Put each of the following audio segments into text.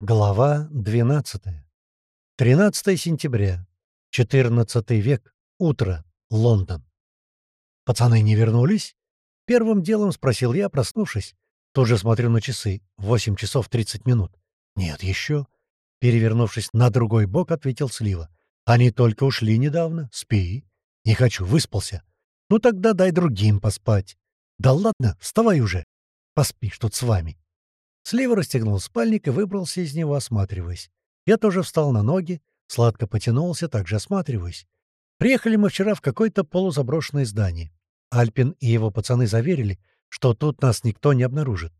Глава 12. 13 сентября. 14 век. Утро. Лондон. «Пацаны не вернулись?» Первым делом спросил я, проснувшись. Тоже смотрю на часы. 8 часов 30 минут. «Нет, еще». Перевернувшись на другой бок, ответил Слива. «Они только ушли недавно. Спи». «Не хочу, выспался». «Ну тогда дай другим поспать». «Да ладно, вставай уже. Поспишь тут с вами». Слива расстегнул спальник и выбрался из него, осматриваясь. Я тоже встал на ноги, сладко потянулся, также осматриваясь. Приехали мы вчера в какое-то полузаброшенное здание. Альпин и его пацаны заверили, что тут нас никто не обнаружит.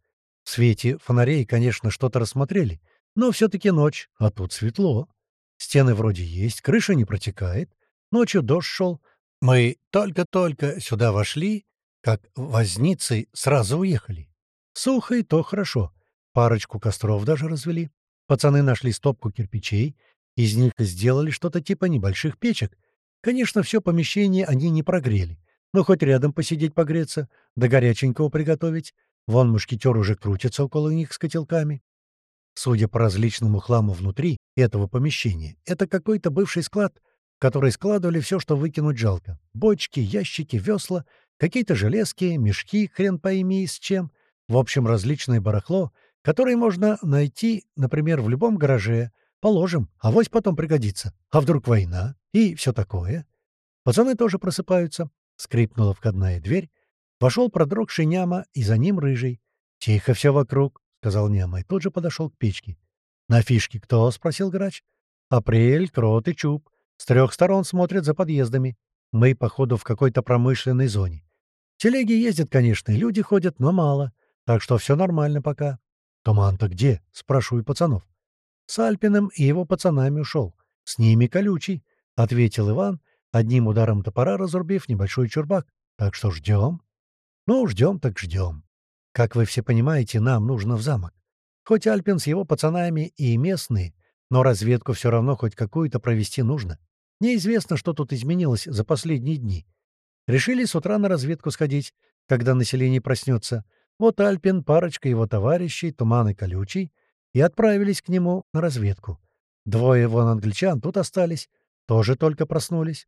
В свете фонарей, конечно, что-то рассмотрели, но все-таки ночь, а тут светло. Стены вроде есть, крыша не протекает. Ночью дождь шел. Мы только-только сюда вошли, как возницы сразу уехали. Сухо и то хорошо. Парочку костров даже развели. Пацаны нашли стопку кирпичей, из них сделали что-то типа небольших печек. Конечно, все помещение они не прогрели, но хоть рядом посидеть погреться, да горяченького приготовить. Вон мушкетер уже крутится около них с котелками. Судя по различному хламу внутри этого помещения, это какой-то бывший склад, в который складывали все, что выкинуть жалко. Бочки, ящики, весла, какие-то железки, мешки, хрен пойми с чем. В общем, различное барахло — которые можно найти, например, в любом гараже. Положим, авось потом пригодится. А вдруг война? И все такое. Пацаны тоже просыпаются. Скрипнула входная дверь. Вошел продрогший няма, и за ним рыжий. «Тихо все вокруг», — сказал няма, и тут же подошел к печке. «На фишке кто?» — спросил грач. «Апрель, Крот и Чуб. С трех сторон смотрят за подъездами. Мы, походу, в какой-то промышленной зоне. Телеги ездят, конечно, и люди ходят, но мало. Так что все нормально пока. «Туман-то где?» — спрашиваю пацанов. «С Альпиным и его пацанами ушел. С ними колючий», — ответил Иван, одним ударом топора разрубив небольшой чурбак. «Так что ждем?» «Ну, ждем так ждем. Как вы все понимаете, нам нужно в замок. Хоть Альпин с его пацанами и местные, но разведку все равно хоть какую-то провести нужно. Неизвестно, что тут изменилось за последние дни. Решили с утра на разведку сходить, когда население проснется — вот Альпин, парочка его товарищей, Туман и Колючий, и отправились к нему на разведку. Двое вон англичан тут остались, тоже только проснулись.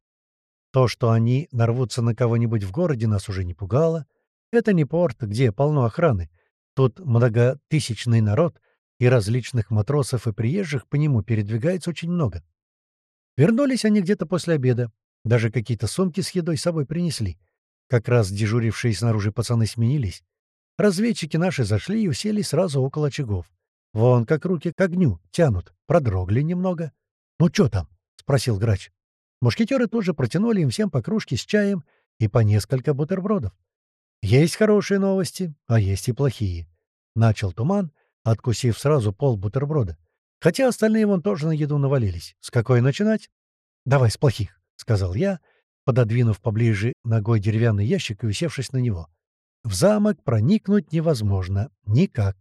То, что они нарвутся на кого-нибудь в городе, нас уже не пугало. Это не порт, где полно охраны. Тут многотысячный народ, и различных матросов и приезжих по нему передвигается очень много. Вернулись они где-то после обеда. Даже какие-то сумки с едой с собой принесли. Как раз дежурившие снаружи пацаны сменились. Разведчики наши зашли и усели сразу около очагов. Вон как руки к огню тянут, продрогли немного. «Ну что там?» — спросил грач. Мушкетеры тут же протянули им всем по кружке с чаем и по несколько бутербродов. «Есть хорошие новости, а есть и плохие», — начал Туман, откусив сразу пол бутерброда. Хотя остальные вон тоже на еду навалились. С какой начинать? «Давай с плохих», — сказал я, пододвинув поближе ногой деревянный ящик и усевшись на него. В замок проникнуть невозможно. Никак.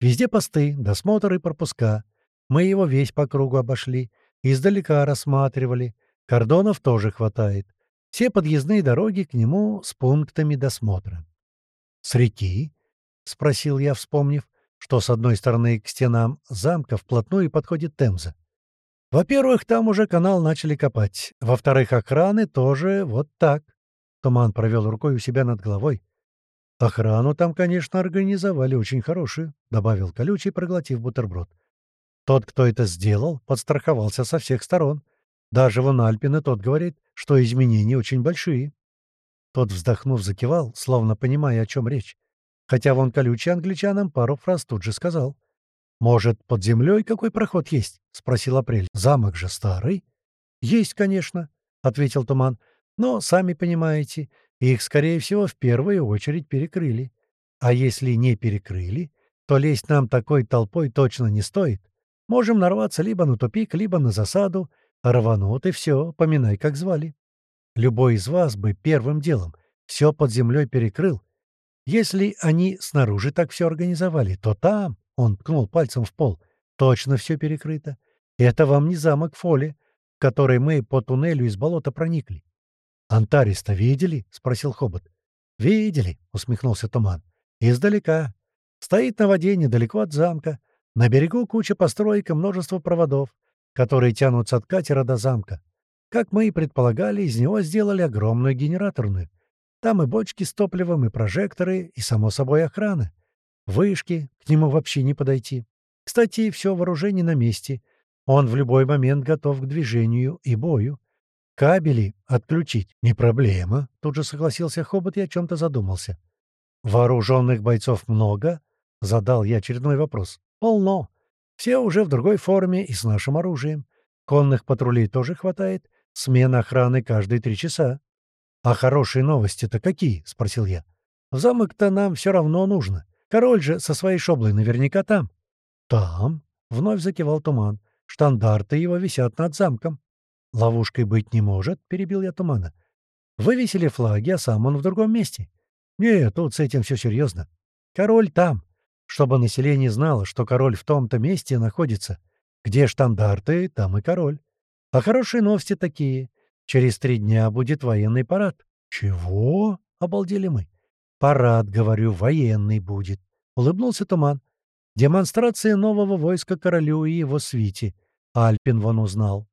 Везде посты, досмотр и пропуска. Мы его весь по кругу обошли. Издалека рассматривали. Кордонов тоже хватает. Все подъездные дороги к нему с пунктами досмотра. «С реки?» — спросил я, вспомнив, что с одной стороны к стенам замка вплотную подходит Темза. Во-первых, там уже канал начали копать. Во-вторых, охраны тоже вот так. Туман провел рукой у себя над головой. «Охрану там, конечно, организовали очень хорошую», — добавил колючий, проглотив бутерброд. «Тот, кто это сделал, подстраховался со всех сторон. Даже вон Альпин и тот говорит, что изменения очень большие». Тот, вздохнув, закивал, словно понимая, о чем речь. Хотя вон колючий англичанам пару фраз тут же сказал. «Может, под землей какой проход есть?» — спросил Апрель. «Замок же старый». «Есть, конечно», — ответил Туман. «Но, сами понимаете, их, скорее всего, в первую очередь перекрыли. А если не перекрыли, то лезть нам такой толпой точно не стоит. Можем нарваться либо на тупик, либо на засаду, рванут и все, поминай, как звали. Любой из вас бы первым делом все под землей перекрыл. Если они снаружи так все организовали, то там, — он ткнул пальцем в пол, — точно все перекрыто. Это вам не замок Фоли, в который мы по туннелю из болота проникли. «Антариста видели?» — спросил Хобот. «Видели», — усмехнулся Туман. «Издалека. Стоит на воде недалеко от замка. На берегу куча построек и множество проводов, которые тянутся от катера до замка. Как мы и предполагали, из него сделали огромную генераторную. Там и бочки с топливом, и прожекторы, и, само собой, охрана. Вышки, к нему вообще не подойти. Кстати, все вооружение на месте. Он в любой момент готов к движению и бою. Кабели отключить не проблема, тут же согласился Хобот и о чем-то задумался. Вооруженных бойцов много? Задал я очередной вопрос. Полно. Все уже в другой форме и с нашим оружием. Конных патрулей тоже хватает. Смена охраны каждые три часа. «А хорошие новости-то какие?» — спросил я. «В замок-то нам все равно нужно. Король же со своей шоблой наверняка там». «Там?» — вновь закивал туман. «Штандарты его висят над замком». «Ловушкой быть не может», — перебил я тумана. «Вывесили флаги, а сам он в другом месте». «Нет, тут с этим все серьезно. Король там, чтобы население знало, что король в том-то месте находится. Где штандарты, там и король. А хорошие новости такие. Через три дня будет военный парад. Чего? Обалдели мы. Парад, говорю, военный будет. Улыбнулся Туман. Демонстрация нового войска королю и его свите. Альпин вон узнал.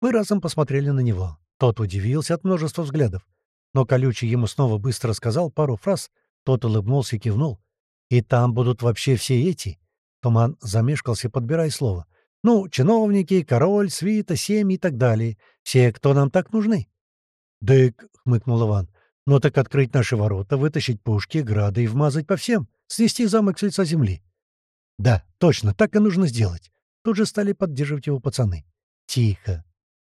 Мы разом посмотрели на него. Тот удивился от множества взглядов. Но колючий ему снова быстро сказал пару фраз. Тот улыбнулся и кивнул. «И там будут вообще все эти?» Туман замешкался, подбирая слово. Ну, чиновники, король, свита, семьи и так далее. Все, кто нам так нужны. — Дык, — хмыкнул Иван, — ну так открыть наши ворота, вытащить пушки, грады и вмазать по всем, снести замок с лица земли. — Да, точно, так и нужно сделать. Тут же стали поддерживать его пацаны. — Тихо.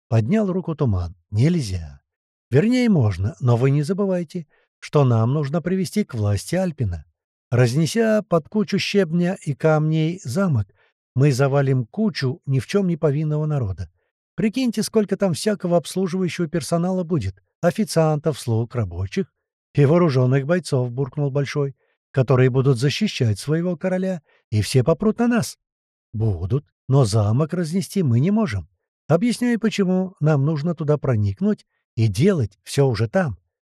Поднял руку туман. Нельзя. Вернее, можно, но вы не забывайте, что нам нужно привести к власти Альпина. Разнеся под кучу щебня и камней замок, мы завалим кучу ни в чем не повинного народа. Прикиньте, сколько там всякого обслуживающего персонала будет. Официантов, слуг, рабочих и вооруженных бойцов, буркнул Большой, которые будут защищать своего короля, и все попрут на нас. Будут, но замок разнести мы не можем. Объясняю, почему нам нужно туда проникнуть и делать все уже там.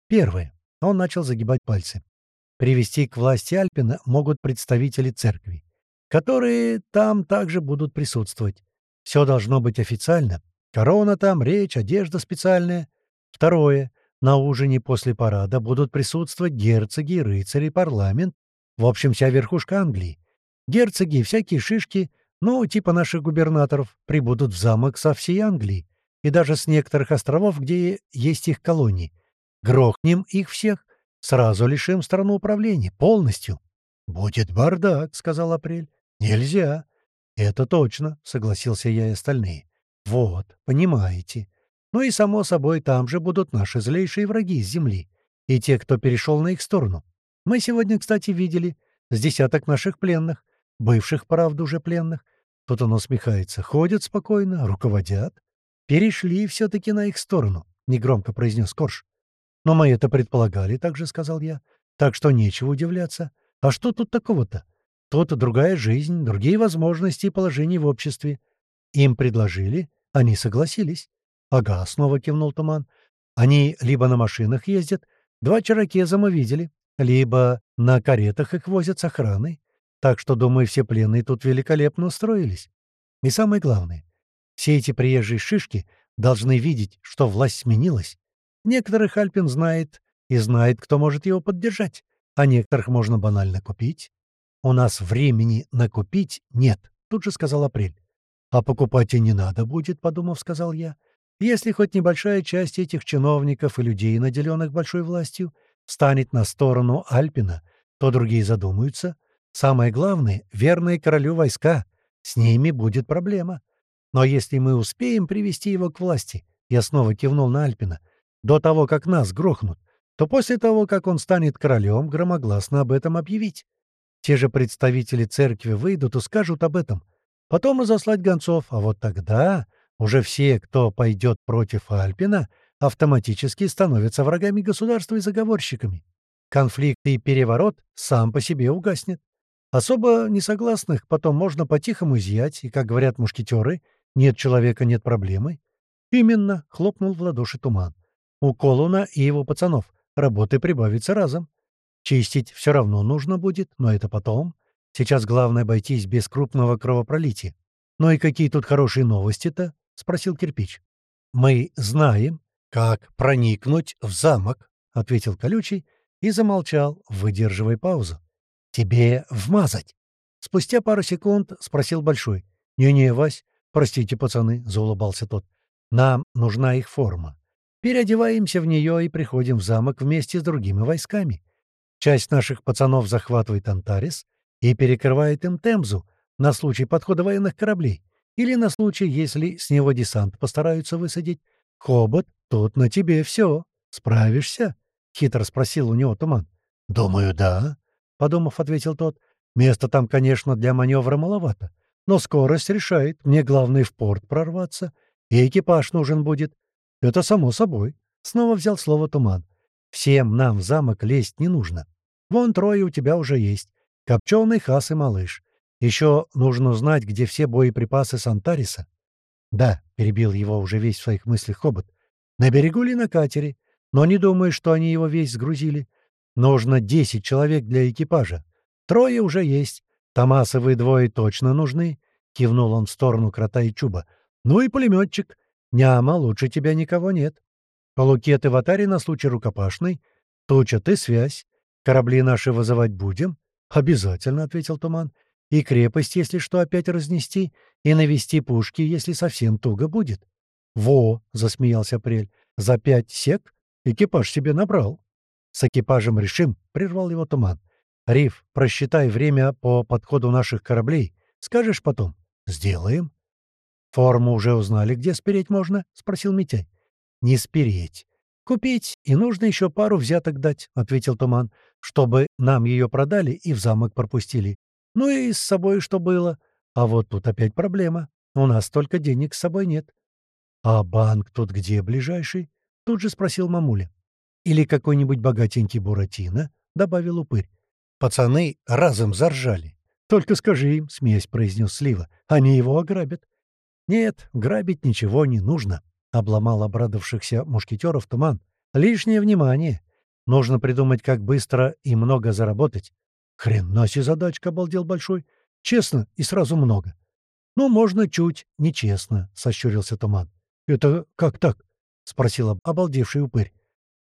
Первое. Он начал загибать пальцы. Привести к власти Альпина могут представители церкви которые там также будут присутствовать. Все должно быть официально. Корона там, речь, одежда специальная. Второе. На ужине после парада будут присутствовать герцоги, рыцари, парламент. В общем, вся верхушка Англии. Герцоги всякие шишки, ну, типа наших губернаторов, прибудут в замок со всей Англии. И даже с некоторых островов, где есть их колонии. Грохнем их всех, сразу лишим страну управления, полностью. «Будет бардак», — сказал Апрель. «Нельзя». «Это точно», — согласился я и остальные. «Вот, понимаете. Ну и, само собой, там же будут наши злейшие враги с земли. И те, кто перешел на их сторону. Мы сегодня, кстати, видели с десяток наших пленных, бывших, правда, уже пленных. Тут он усмехается. Ходят спокойно, руководят. Перешли все-таки на их сторону», — негромко произнес Корж. «Но мы это предполагали», — также сказал я. «Так что нечего удивляться. А что тут такого-то? Тут другая жизнь, другие возможности и положения в обществе. Им предложили, они согласились. Ага, снова кивнул Туман. Они либо на машинах ездят, два чаракеза мы видели, либо на каретах их возят с охраной. Так что, думаю, все пленные тут великолепно устроились. И самое главное, все эти приезжие шишки должны видеть, что власть сменилась. Некоторых Альпин знает и знает, кто может его поддержать, а некоторых можно банально купить. «У нас времени накупить нет», — тут же сказал Апрель. «А покупать и не надо будет», — подумав, сказал я. «Если хоть небольшая часть этих чиновников и людей, наделенных большой властью, станет на сторону Альпина, то другие задумаются. Самое главное — верные королю войска. С ними будет проблема. Но если мы успеем привести его к власти, я снова кивнул на Альпина, до того, как нас грохнут, то после того, как он станет королем, громогласно об этом объявить. Те же представители церкви выйдут и скажут об этом. Потом разослать гонцов, а вот тогда уже все, кто пойдет против Альпина, автоматически становятся врагами государства и заговорщиками. Конфликт и переворот сам по себе угаснет. Особо несогласных потом можно по-тихому изъять, и, как говорят мушкетеры, нет человека — нет проблемы. Именно, — хлопнул в ладоши туман. У Колуна и его пацанов работы прибавится разом. Чистить все равно нужно будет, но это потом. Сейчас главное обойтись без крупного кровопролития. «Ну и какие тут хорошие новости-то?» — спросил кирпич. «Мы знаем, как проникнуть в замок», — ответил колючий и замолчал, выдерживая паузу. «Тебе вмазать?» Спустя пару секунд спросил Большой. «Не-не, Вась, простите, пацаны», — заулыбался тот. «Нам нужна их форма. Переодеваемся в нее и приходим в замок вместе с другими войсками. Часть наших пацанов захватывает Антарис и перекрывает им Темзу на случай подхода военных кораблей или на случай, если с него десант постараются высадить. Хобот, тут на тебе все. Справишься?» — хитро спросил у него Туман. «Думаю, да», — подумав, ответил тот. «Места там, конечно, для маневра маловато, но скорость решает. Мне главное в порт прорваться, и экипаж нужен будет. Это само собой». Снова взял слово Туман. «Всем нам в замок лезть не нужно. Вон трое у тебя уже есть. Копченый, хас и малыш. Еще нужно узнать, где все боеприпасы Сантариса». «Да», — перебил его уже весь в своих мыслях Хобот. «На берегу ли на катере? Но не думаю, что они его весь сгрузили. Нужно десять человек для экипажа. Трое уже есть. Томасовые двое точно нужны», — кивнул он в сторону крота и чуба. «Ну и пулеметчик. Няма, лучше тебя никого нет. Полукеты в атаре на случай рукопашной. Туча, ты связь. Корабли наши вызывать будем?» «Обязательно», — ответил Туман. «И крепость, если что, опять разнести, и навести пушки, если совсем туго будет». «Во!» — засмеялся Апрель. «За пять сек экипаж себе набрал». «С экипажем решим», — прервал его Туман. «Риф, просчитай время по подходу наших кораблей. Скажешь потом?» «Сделаем». «Форму уже узнали, где спереть можно?» — спросил Митяй. «Не спереть. Купить, и нужно еще пару взяток дать», — ответил Туман, «чтобы нам ее продали и в замок пропустили. Ну и с собой что было. А вот тут опять проблема. У нас столько денег с собой нет». «А банк тут где ближайший?» — тут же спросил мамуля. «Или какой-нибудь богатенький Буратино?» — добавил упырь. Пацаны разом заржали. «Только скажи им», — смеясь произнес Слива, — «они его ограбят». «Нет, грабить ничего не нужно», — обломал обрадовавшихся мушкетеров туман. «Лишнее внимание. Нужно придумать, как быстро и много заработать». «Хрена себе задачка», — обалдел Большой. «Честно и сразу много». «Ну, можно чуть нечестно», — сощурился Туман. «Это как так?» — спросил обалдевший упырь.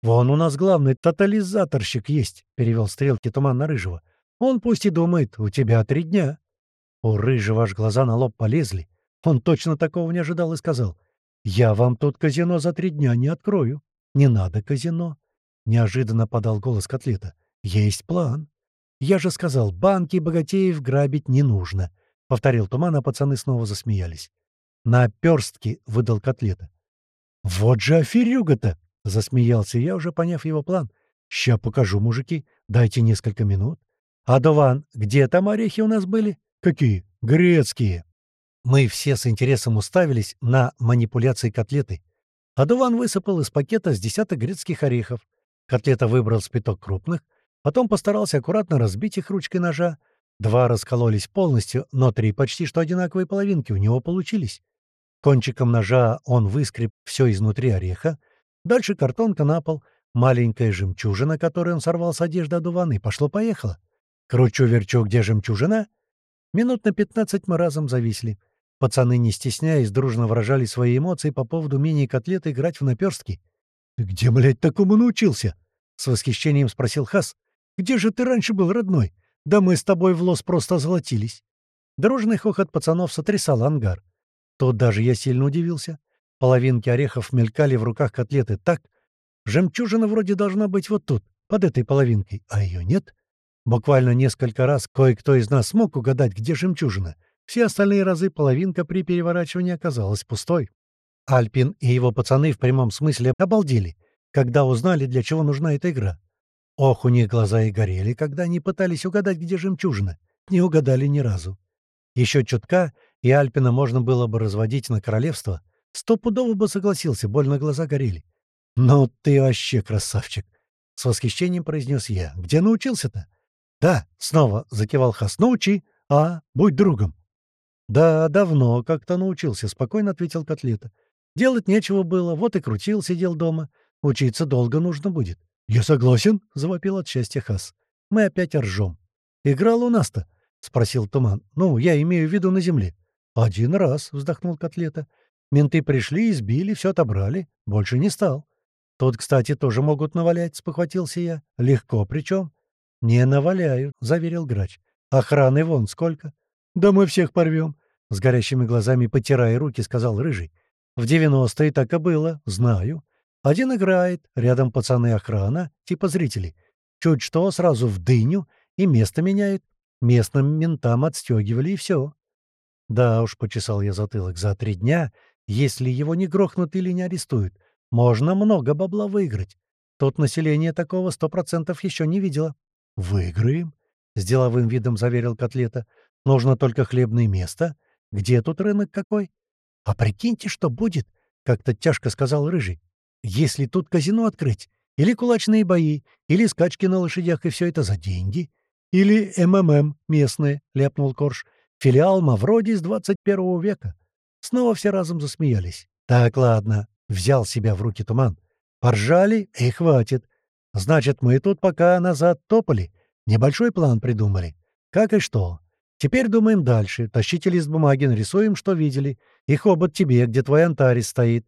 «Вон у нас главный тотализаторщик есть», — перевел стрелки Туман на Рыжего. «Он пусть и думает, у тебя три дня». У Рыжего аж глаза на лоб полезли. Он точно такого не ожидал и сказал, «Я вам тут казино за три дня не открою. Не надо казино». Неожиданно подал голос котлета. «Есть план». «Я же сказал, банки богатеев грабить не нужно», — повторил Туман, а пацаны снова засмеялись. «На перстке», — выдал котлета. «Вот же аферюга-то!» — засмеялся я, уже поняв его план. «Ща покажу, мужики. Дайте несколько минут. Адован, где там орехи у нас были?» «Какие? Грецкие!» Мы все с интересом уставились на манипуляции котлеты. Адуван высыпал из пакета с десяток грецких орехов. Котлета выбрал спиток крупных, потом постарался аккуратно разбить их ручкой ножа. Два раскололись полностью, но три почти что одинаковые половинки у него получились. Кончиком ножа он выскреб все изнутри ореха. Дальше картонка на пол, маленькая жемчужина, которую он сорвал с одежды одувана, и пошло-поехало. Кручу-верчу, где жемчужина? Минут на пятнадцать мы разом зависли. Пацаны, не стесняясь, дружно выражали свои эмоции по поводу умения котлеты играть в наперстки. «Ты где, блядь, такому научился?» — с восхищением спросил Хас. «Где же ты раньше был, родной? Да мы с тобой в лос просто золотились». Дружный хохот пацанов сотрясал ангар. Тут даже я сильно удивился. Половинки орехов мелькали в руках котлеты так. Жемчужина вроде должна быть вот тут, под этой половинкой, а ее нет. Буквально несколько раз кое-кто из нас смог угадать, где жемчужина — все остальные разы половинка при переворачивании оказалась пустой. Альпин и его пацаны в прямом смысле обалдели, когда узнали, для чего нужна эта игра. Ох, у них глаза и горели, когда они пытались угадать, где жемчужина. Не угадали ни разу. Еще чутка, и Альпина можно было бы разводить на королевство. Стопудово бы согласился, больно глаза горели. «Ну ты вообще красавчик!» — с восхищением произнес я. «Где научился-то?» «Да», — снова закивал Хас. «Научи. А, будь другом». «Да, давно как-то научился», — спокойно ответил Котлета. «Делать нечего было, вот и крутил, сидел дома. Учиться долго нужно будет». «Я согласен», — завопил от счастья Хас. «Мы опять ржем. Играл у нас-то. спросил Туман. «Ну, я имею в виду на земле». «Один раз», — вздохнул Котлета. «Менты пришли, избили, все отобрали. Больше не стал». «Тут, кстати, тоже могут навалять», — спохватился я. «Легко причем». «Не наваляю», — заверил грач. «Охраны вон сколько». «Да мы всех порвем», — с горящими глазами, потирая руки, сказал Рыжий. «В девяностые так и было, знаю. Один играет, рядом пацаны охрана, типа зрители. Чуть что, сразу в дыню и место меняет. Местным ментам отстегивали, и все. Да уж, почесал я затылок, за три дня, если его не грохнут или не арестуют, можно много бабла выиграть. Тут население такого сто процентов еще не видело. «Выиграем», — с деловым видом заверил Котлета. «Нужно только хлебное место. Где тут рынок какой?» «А прикиньте, что будет», — как-то тяжко сказал Рыжий. «Если тут казино открыть, или кулачные бои, или скачки на лошадях, и все это за деньги. Или МММ местные, — ляпнул Корж. Филиал Мавроди с 21 века. Снова все разом засмеялись. Так, ладно, взял себя в руки туман. Поржали, и хватит. Значит, мы тут пока назад топали. Небольшой план придумали. Как и что. Теперь думаем дальше. Тащите лист бумаги, нарисуем, что видели. И хобот тебе, где твой антарис стоит.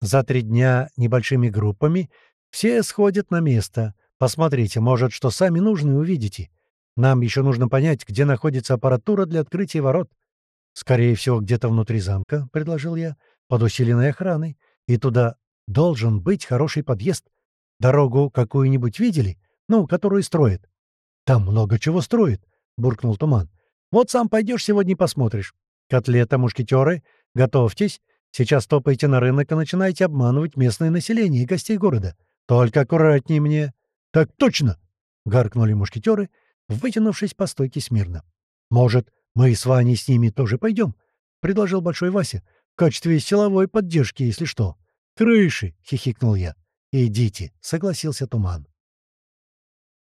За три дня небольшими группами все сходят на место. Посмотрите, может, что сами нужны увидите. Нам еще нужно понять, где находится аппаратура для открытия ворот. Скорее всего, где-то внутри замка, — предложил я, — под усиленной охраной. И туда должен быть хороший подъезд. Дорогу какую-нибудь видели? Ну, которую строят. Там много чего строят, — буркнул Туман. Вот сам пойдешь сегодня посмотришь. Котлета, мушкетеры, готовьтесь. Сейчас топайте на рынок и начинайте обманывать местное население и гостей города. Только аккуратнее мне. — Так точно! — гаркнули мушкетеры вытянувшись по стойке смирно. «Может, мы с Ваней с ними тоже пойдем?» — предложил Большой Вася. «В качестве силовой поддержки, если что». «Крыши!» — хихикнул я. «Идите», — согласился Туман.